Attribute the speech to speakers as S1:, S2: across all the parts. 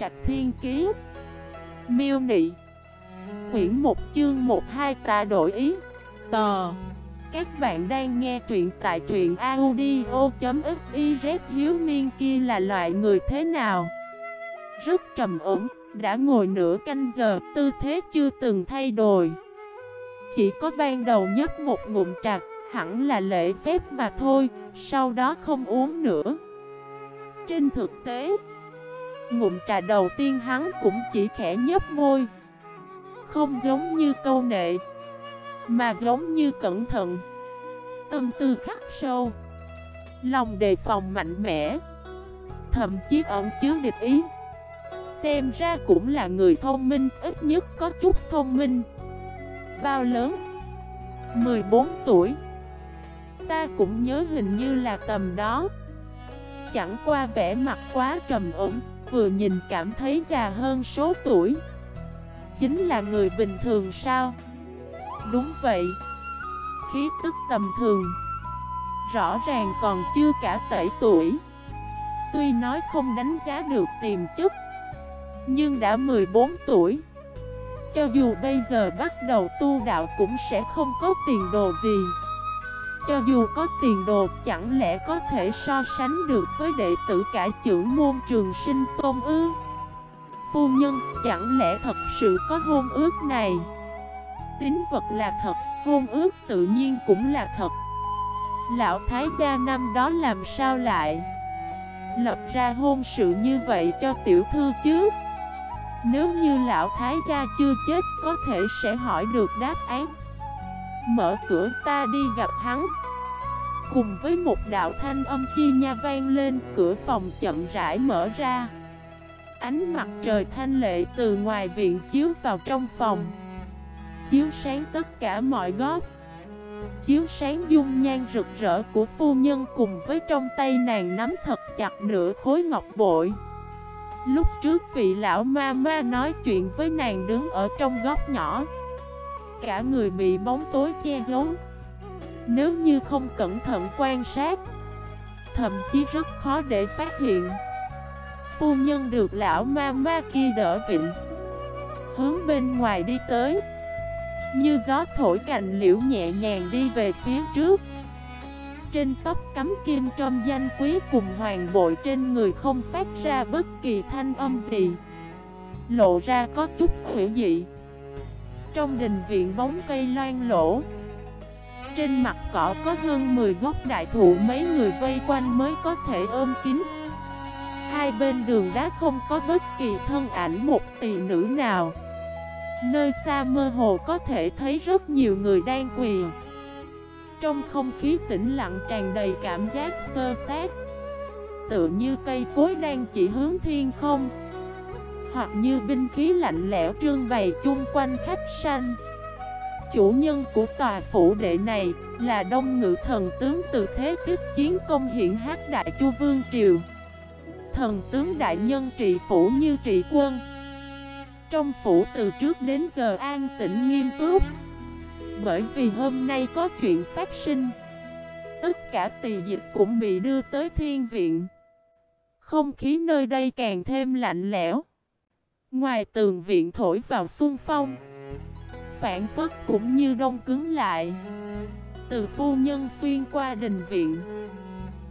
S1: Trạch Thiên Kiế Miêu Nị. Quyển 1 chương 12 ta đổi ý. Tờ Các bạn đang nghe truyện tại truyện audio.xyz Hiếu niên kia là loại người thế nào? Rất trầm ổn, đã ngồi nửa canh giờ, tư thế chưa từng thay đổi. Chỉ có ban đầu nhấp một ngụm trạc, hẳn là lễ phép mà thôi, sau đó không uống nữa. Trên thực tế Ngụm trà đầu tiên hắn cũng chỉ khẽ nhấp môi. Không giống như câu nệ, Mà giống như cẩn thận. Tâm tư khắc sâu. Lòng đề phòng mạnh mẽ. Thậm chí ẩn chứa địch ý. Xem ra cũng là người thông minh, Ít nhất có chút thông minh. Bao lớn? 14 tuổi. Ta cũng nhớ hình như là tầm đó. Chẳng qua vẻ mặt quá trầm ổn vừa nhìn cảm thấy già hơn số tuổi. Chính là người bình thường sao? Đúng vậy. Khí tức tầm thường. Rõ ràng còn chưa cả tẩy tuổi. Tuy nói không đánh giá được tiềm chất, Nhưng đã 14 tuổi. Cho dù bây giờ bắt đầu tu đạo cũng sẽ không có tiền đồ gì cho dù có tiền đồ chẳng lẽ có thể so sánh được với đệ tử cả trưởng môn trường sinh tôn ư? Phu nhân chẳng lẽ thật sự có hôn ước này? Tính vật là thật, hôn ước tự nhiên cũng là thật. Lão Thái gia năm đó làm sao lại? Lập ra hôn sự như vậy cho tiểu thư chứ? Nếu như lão Thái gia chưa chết có thể sẽ hỏi được đáp án. Mở cửa ta đi gặp hắn. Cùng với một đạo thanh âm chi nha vang lên, Cửa phòng chậm rãi mở ra. Ánh mặt trời thanh lệ từ ngoài viện chiếu vào trong phòng. Chiếu sáng tất cả mọi góc. Chiếu sáng dung nhan rực rỡ của phu nhân cùng với trong tay nàng nắm thật chặt nửa khối ngọc bội. Lúc trước vị lão ma ma nói chuyện với nàng đứng ở trong góc nhỏ Cả người bị bóng tối che giấu. Nếu như không cẩn thận quan sát, Thậm chí rất khó để phát hiện. Phu nhân được lão ma ma kia đỡ vịnh Hướng bên ngoài đi tới. Như gió thổi cành liễu nhẹ nhàng đi về phía trước. Trên tóc cắm kim trong danh quý cùng hoàng bội trên người không phát ra bất kỳ thanh âm gì, Lộ ra có chút hữu dị trong đình viện bóng cây loan lỗ Trên mặt cỏ có hơn 10 gốc đại thụ, mấy người vây quanh mới có thể ôm kín. Hai bên đường đá không có bất kỳ thân ảnh một tỷ nữ nào. Nơi xa mơ hồ có thể thấy rất nhiều người đang quỳ. Trong không khí tĩnh lặng tràn đầy cảm giác sơ sát. Tựa như cây cối đang chỉ hướng thiên không hoặc như binh khí lạnh lẽo trương bày chung quanh khách sanh Chủ nhân của tòa phủ đệ này là đông ngự thần tướng từ thế tiếp chiến công hiển hát đại chu vương triều. Thần tướng đại nhân trị phủ như trị quân. Trong phủ từ trước đến giờ an tĩnh nghiêm túc. Bởi vì hôm nay có chuyện phát sinh, Tất cả tỳ dịch cũng bị đưa tới thiên viện. Không khí nơi đây càng thêm lạnh lẽo. Ngoài tường viện thổi vào xuân phong, Phản phất cũng như đông cứng lại. Từ phu nhân xuyên qua đình viện,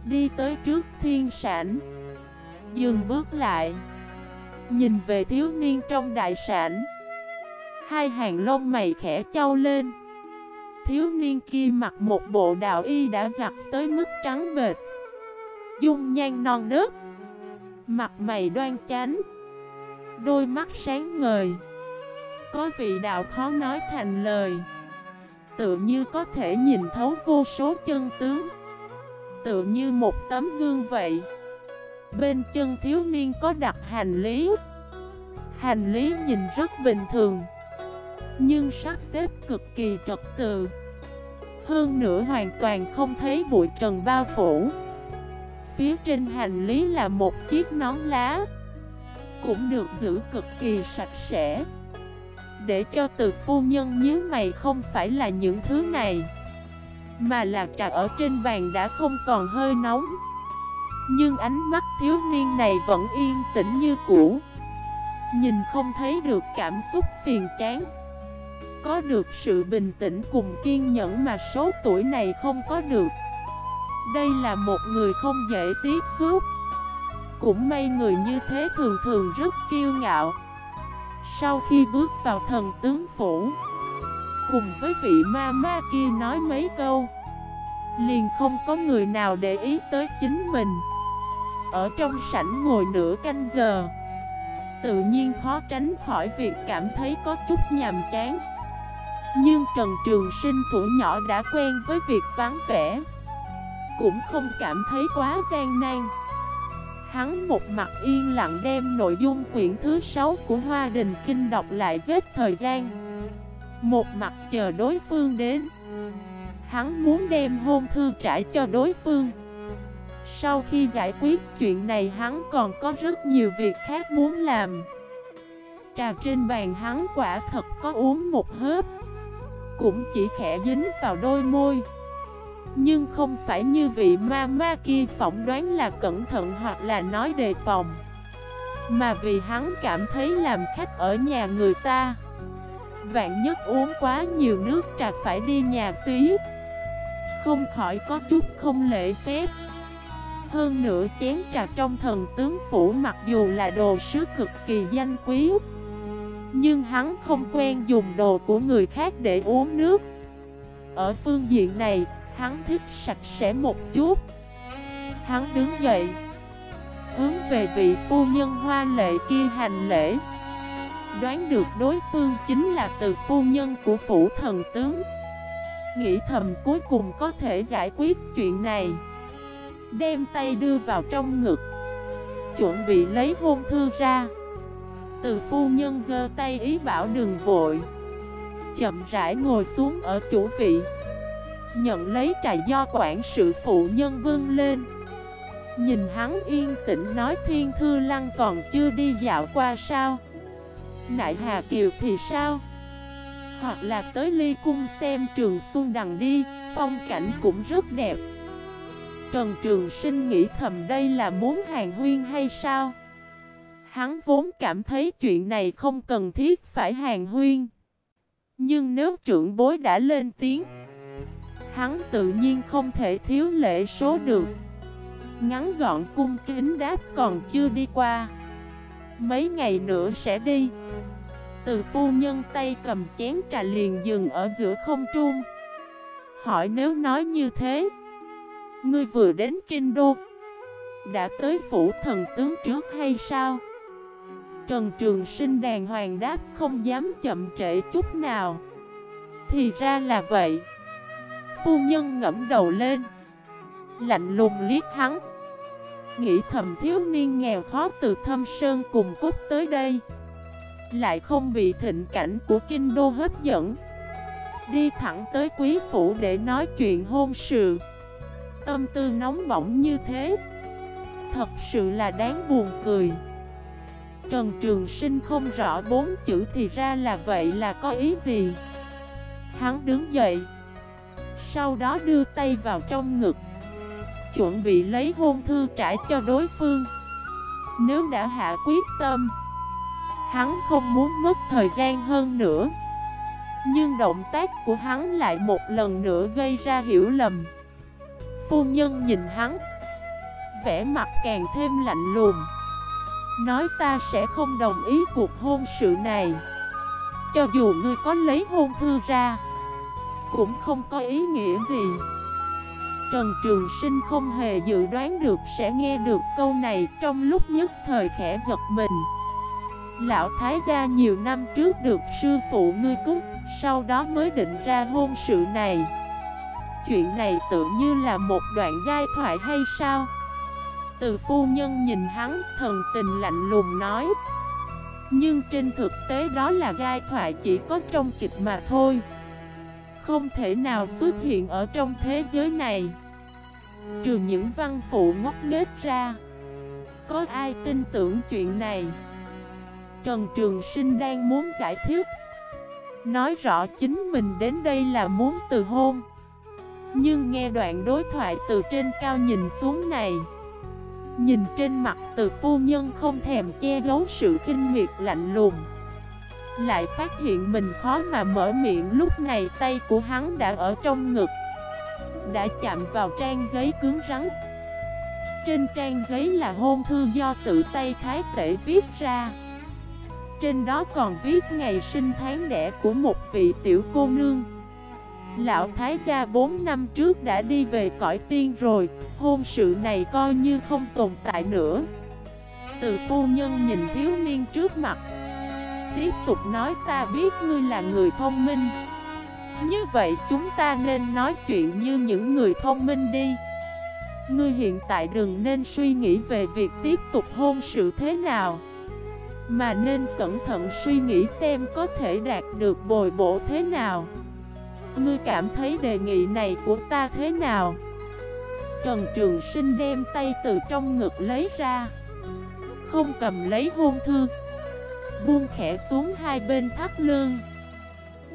S1: Đi tới trước thiên sản Dừng bước lại, Nhìn về thiếu niên trong đại sản Hai hàng lông mày khẽ trao lên. Thiếu niên kia mặc một bộ đạo y đã giặt tới mức trắng bệt Dung nhan non nớt, Mặt mày đoan chánh. Đôi mắt sáng ngời. Có vị đạo khó nói thành lời. Tự như có thể nhìn thấu vô số chân tướng. Tự như một tấm gương vậy. Bên chân thiếu niên có đặt hành lý. Hành lý nhìn rất bình thường. Nhưng sắp xếp cực kỳ trật tự. Hơn nữa hoàn toàn không thấy bụi trần bao phủ. Phía trên hành lý là một chiếc nón lá cũng được giữ cực kỳ sạch sẽ. Để cho từ phu nhân nhớ mày không phải là những thứ này, Mà là trà ở trên bàn đã không còn hơi nóng. Nhưng ánh mắt thiếu niên này vẫn yên tĩnh như cũ, Nhìn không thấy được cảm xúc phiền chán. Có được sự bình tĩnh cùng kiên nhẫn mà số tuổi này không có được. Đây là một người không dễ tiếp xúc. Cũng may người như thế thường thường rất kiêu ngạo. Sau khi bước vào thần tướng phủ, Cùng với vị ma ma kia nói mấy câu, Liền không có người nào để ý tới chính mình. Ở trong sảnh ngồi nửa canh giờ, Tự nhiên khó tránh khỏi việc cảm thấy có chút nhàm chán. Nhưng Trần Trường Sinh thủ nhỏ đã quen với việc vắng vẻ, Cũng không cảm thấy quá gian nan. Hắn một mặt yên lặng đem nội dung quyển thứ 6 của Hoa Đình Kinh đọc lại giết thời gian. Một mặt chờ đối phương đến. Hắn muốn đem hôn thư trải cho đối phương. Sau khi giải quyết chuyện này, hắn còn có rất nhiều việc khác muốn làm. Trà trên bàn hắn quả thật có uống một hớp. Cũng chỉ khẽ dính vào đôi môi. Nhưng không phải như vị ma ma kia phỏng đoán là cẩn thận hoặc là nói đề phòng. Mà vì hắn cảm thấy làm khách ở nhà người ta. Vạn nhất uống quá nhiều nước trà phải đi nhà xí. Không khỏi có chút không lễ phép. Hơn nữa chén trà trong thần tướng phủ mặc dù là đồ sứ cực kỳ danh quý. Nhưng hắn không quen dùng đồ của người khác để uống nước. Ở phương diện này, hắn thích sạch sẽ một chút. Hắn đứng dậy, Hướng về vị phu nhân hoa lệ kia hành lễ. Đoán được đối phương chính là từ phu nhân của phủ thần tướng. Nghĩ thầm cuối cùng có thể giải quyết chuyện này. Đem tay đưa vào trong ngực, Chuẩn bị lấy hôn thư ra. Từ phu nhân giơ tay ý bảo đừng vội. Chậm rãi ngồi xuống ở chủ vị. Nhận lấy trà do quản sự phụ nhân vươn lên Nhìn hắn yên tĩnh nói thiên thư lăng còn chưa đi dạo qua sao Nại Hà Kiều thì sao? Hoặc là tới ly cung xem trường xuân đằng đi, phong cảnh cũng rất đẹp Trần Trường Sinh nghĩ thầm đây là muốn hàng huyên hay sao? Hắn vốn cảm thấy chuyện này không cần thiết phải hàng huyên Nhưng nếu trưởng bối đã lên tiếng Hắn tự nhiên không thể thiếu lễ số được. Ngắn gọn cung kính đáp còn chưa đi qua. Mấy ngày nữa sẽ đi. Từ phu nhân tay cầm chén trà liền dừng ở giữa không trung. Hỏi nếu nói như thế? Ngươi vừa đến Kinh Đô, Đã tới phủ thần tướng trước hay sao? Trần Trường Sinh đàng hoàng đáp không dám chậm trễ chút nào. Thì ra là vậy. Phu nhân ngẫm đầu lên. Lạnh lùng liếc hắn. Nghĩ thầm thiếu niên nghèo khó từ thâm sơn cùng cút tới đây. Lại không bị thịnh cảnh của kinh đô hấp dẫn. Đi thẳng tới quý phủ để nói chuyện hôn sự. Tâm tư nóng bỏng như thế. Thật sự là đáng buồn cười. Trần Trường Sinh không rõ bốn chữ thì ra là vậy là có ý gì? Hắn đứng dậy. Sau đó đưa tay vào trong ngực. Chuẩn bị lấy hôn thư trả cho đối phương. Nếu đã hạ quyết tâm, Hắn không muốn mất thời gian hơn nữa. Nhưng động tác của hắn lại một lần nữa gây ra hiểu lầm. Phu nhân nhìn hắn, vẻ mặt càng thêm lạnh lùng. Nói ta sẽ không đồng ý cuộc hôn sự này. Cho dù ngươi có lấy hôn thư ra cũng không có ý nghĩa gì. Trần Trường Sinh không hề dự đoán được sẽ nghe được câu này trong lúc nhất thời khẽ giật mình. Lão Thái gia nhiều năm trước được sư phụ ngươi cúc sau đó mới định ra hôn sự này. Chuyện này tự như là một đoạn giai thoại hay sao? Từ phu nhân nhìn hắn, thần tình lạnh lùng nói. Nhưng trên thực tế đó là giai thoại chỉ có trong kịch mà thôi không thể nào xuất hiện ở trong thế giới này. Trừ những văn phụ ngốc nghếch ra, Có ai tin tưởng chuyện này? Trần Trường Sinh đang muốn giải thích, Nói rõ chính mình đến đây là muốn từ hôn. Nhưng nghe đoạn đối thoại từ trên cao nhìn xuống này, Nhìn trên mặt từ phu nhân không thèm che giấu sự khinh miệt lạnh lùng. Lại phát hiện mình khó mà mở miệng. Lúc này tay của hắn đã ở trong ngực, Đã chạm vào trang giấy cứng rắn. Trên trang giấy là hôn thư do tự tay thái tể viết ra. Trên đó còn viết ngày sinh tháng đẻ của một vị tiểu cô nương. Lão Thái gia 4 năm trước đã đi về cõi tiên rồi, Hôn sự này coi như không tồn tại nữa. Từ phu nhân nhìn thiếu niên trước mặt Tiếp tục nói ta biết ngươi là người thông minh. Như vậy chúng ta nên nói chuyện như những người thông minh đi. Ngươi hiện tại đừng nên suy nghĩ về việc tiếp tục hôn sự thế nào, Mà nên cẩn thận suy nghĩ xem có thể đạt được bồi bổ thế nào. Ngươi cảm thấy đề nghị này của ta thế nào? Trần Trường Sinh đem tay từ trong ngực lấy ra, Không cầm lấy hôn thư. Buông khẽ xuống hai bên thắt lưng,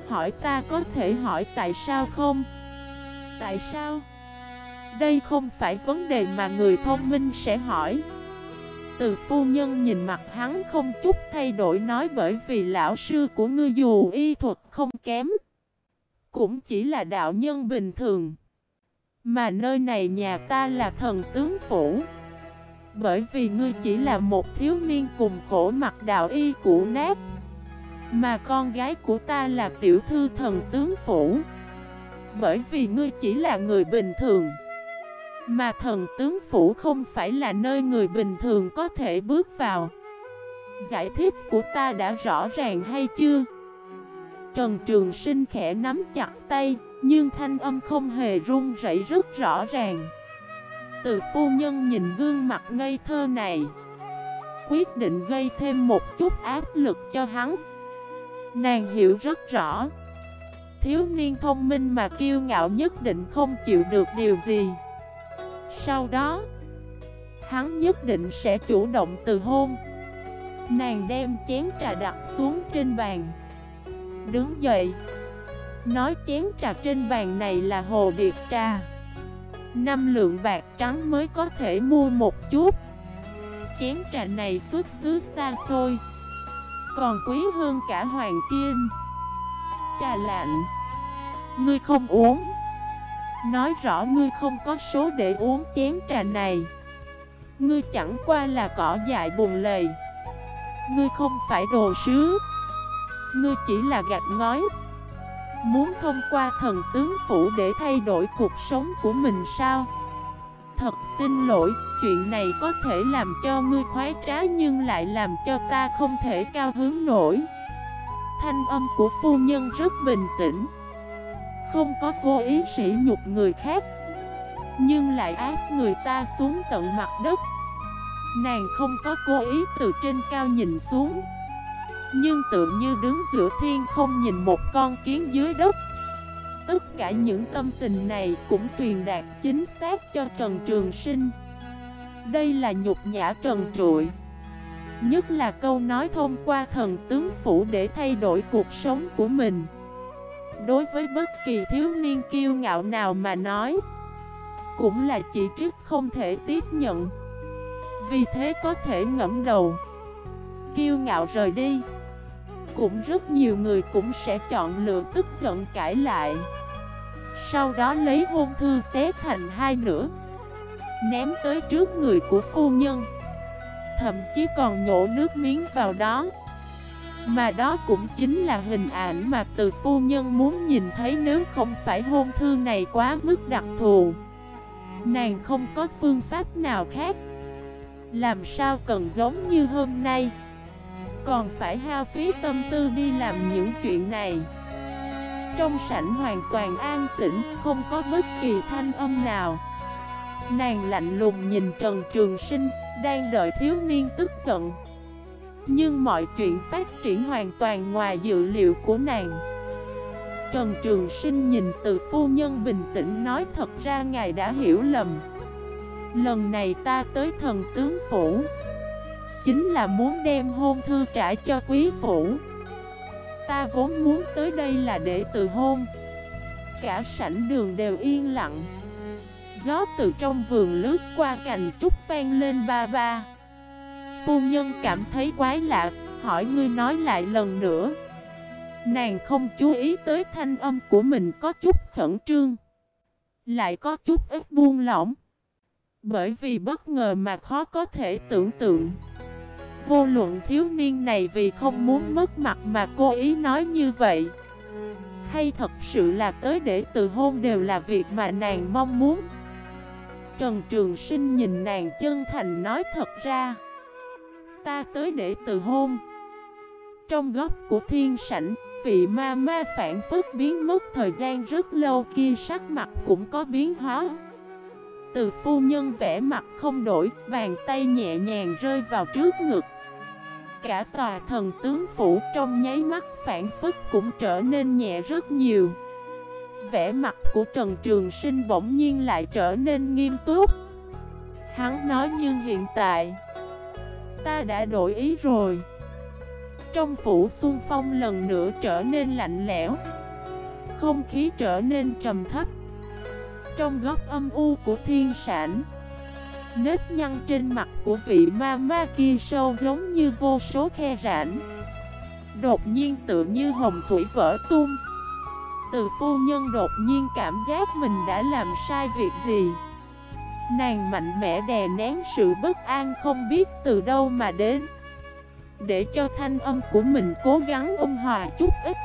S1: Hỏi ta có thể hỏi tại sao không? Tại sao? Đây không phải vấn đề mà người thông minh sẽ hỏi Từ phu nhân nhìn mặt hắn không chút thay đổi nói bởi vì lão sư của ngươi dù y thuật không kém cũng chỉ là đạo nhân bình thường Mà nơi này nhà ta là thần tướng phủ bởi vì ngươi chỉ là một thiếu niên cùng khổ mặt đạo y cũ nát Mà con gái của ta là tiểu thư thần tướng phủ Bởi vì ngươi chỉ là người bình thường Mà thần tướng phủ không phải là nơi người bình thường có thể bước vào Giải thích của ta đã rõ ràng hay chưa? Trần Trường Sinh khẽ nắm chặt tay, nhưng thanh âm không hề run rẩy rất rõ ràng. Từ phu nhân nhìn gương mặt ngây thơ này, quyết định gây thêm một chút áp lực cho hắn. Nàng hiểu rất rõ, thiếu niên thông minh mà kiêu ngạo nhất định không chịu được điều gì. Sau đó, hắn nhất định sẽ chủ động từ hôn. Nàng đem chén trà đặt xuống trên bàn đứng dậy Nói chén trà trên bàn này là hồ điệp trà Năm lượng bạc trắng mới có thể mua một chút. Chén trà này xuất xứ xa xôi, Còn quý hơn cả hoàng kim. Trà lạnh. Ngươi không uống. Nói rõ ngươi không có số để uống chén trà này. Ngươi chẳng qua là cỏ dại buồn lầy. Ngươi không phải đồ sứ. Ngươi chỉ là gạch ngói. Muốn thông qua thần tướng phủ để thay đổi cuộc sống của mình sao? Thật xin lỗi, chuyện này có thể làm cho ngươi khoái trá nhưng lại làm cho ta không thể cao hứng nổi. Thanh âm của phu nhân rất bình tĩnh. Không có cố ý sỉ nhục người khác Nhưng lại ác người ta xuống tận mặt đất. Nàng không có cố ý từ trên cao nhìn xuống nhưng tự như đứng giữa thiên không nhìn một con kiến dưới đất. Tất cả những tâm tình này cũng truyền đạt chính xác cho Trần Trường Sinh. Đây là nhục nhã trần trụi. Nhất là câu nói thông qua thần tướng phủ để thay đổi cuộc sống của mình. Đối với bất kỳ thiếu niên kiêu ngạo nào mà nói, Cũng là chỉ trích không thể tiếp nhận. Vì thế có thể ngẫm đầu, Kiêu ngạo rời đi cũng rất nhiều người cũng sẽ chọn lựa tức giận cãi lại. Sau đó lấy hôn thư xé thành hai nửa, Ném tới trước người của phu nhân. Thậm chí còn nhổ nước miếng vào đó. Mà đó cũng chính là hình ảnh mà từ phu nhân muốn nhìn thấy nếu không phải hôn thư này quá mức đặc thù. Nàng không có phương pháp nào khác. Làm sao cần giống như hôm nay? Còn phải hao phí tâm tư đi làm những chuyện này. Trong sảnh hoàn toàn an tĩnh, Không có bất kỳ thanh âm nào. Nàng lạnh lùng nhìn Trần Trường Sinh, Đang đợi thiếu niên tức giận. Nhưng mọi chuyện phát triển hoàn toàn ngoài dự liệu của nàng. Trần Trường Sinh nhìn từ phu nhân bình tĩnh nói thật ra ngài đã hiểu lầm. Lần này ta tới thần tướng phủ. Chính là muốn đem hôn thư trả cho quý phủ. Ta vốn muốn tới đây là để từ hôn. Cả sảnh đường đều yên lặng. Gió từ trong vườn lướt qua cành trúc vang lên ba ba. Phu nhân cảm thấy quái lạ, hỏi ngươi nói lại lần nữa. Nàng không chú ý tới thanh âm của mình có chút khẩn trương. Lại có chút ít buông lỏng. Bởi vì bất ngờ mà khó có thể tưởng tượng. Vô luận thiếu niên này vì không muốn mất mặt mà cố ý nói như vậy. Hay thật sự là tới để từ hôn đều là việc mà nàng mong muốn. Trần Trường Sinh nhìn nàng chân thành nói thật ra, Ta tới để từ hôn. Trong góc của thiên sảnh, Vị ma ma phản phức biến mất thời gian rất lâu kia sắc mặt cũng có biến hóa. Từ phu nhân vẽ mặt không đổi, Bàn tay nhẹ nhàng rơi vào trước ngực. Cả tòa thần tướng phủ trong nháy mắt phản phức cũng trở nên nhẹ rất nhiều. Vẻ mặt của Trần Trường Sinh bỗng nhiên lại trở nên nghiêm túc. Hắn nói, nhưng hiện tại, Ta đã đổi ý rồi. Trong phủ xuân phong lần nữa trở nên lạnh lẽo, Không khí trở nên trầm thấp. Trong góc âm u của thiên sản Nếp nhăn trên mặt của vị ma ma kia sâu giống như vô số khe rãnh. Đột nhiên tự như hồng thủy vỡ tung. Từ phu nhân đột nhiên cảm giác mình đã làm sai việc gì. Nàng mạnh mẽ đè nén sự bất an không biết từ đâu mà đến. Để cho thanh âm của mình cố gắng ôn hòa chút ít.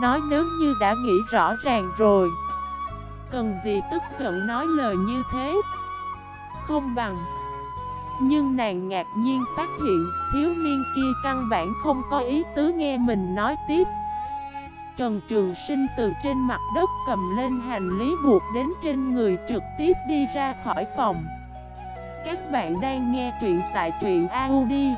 S1: Nói nếu như đã nghĩ rõ ràng rồi. Cần gì tức giận nói lời như thế? Không bằng. Nhưng nàng ngạc nhiên phát hiện Thiếu niên kia căn bản không có ý tứ nghe mình nói tiếp. Trần Trường Sinh từ trên mặt đất cầm lên hành lý buộc đến trên người trực tiếp đi ra khỏi phòng. Các bạn đang nghe truyện tại truyện audio.fif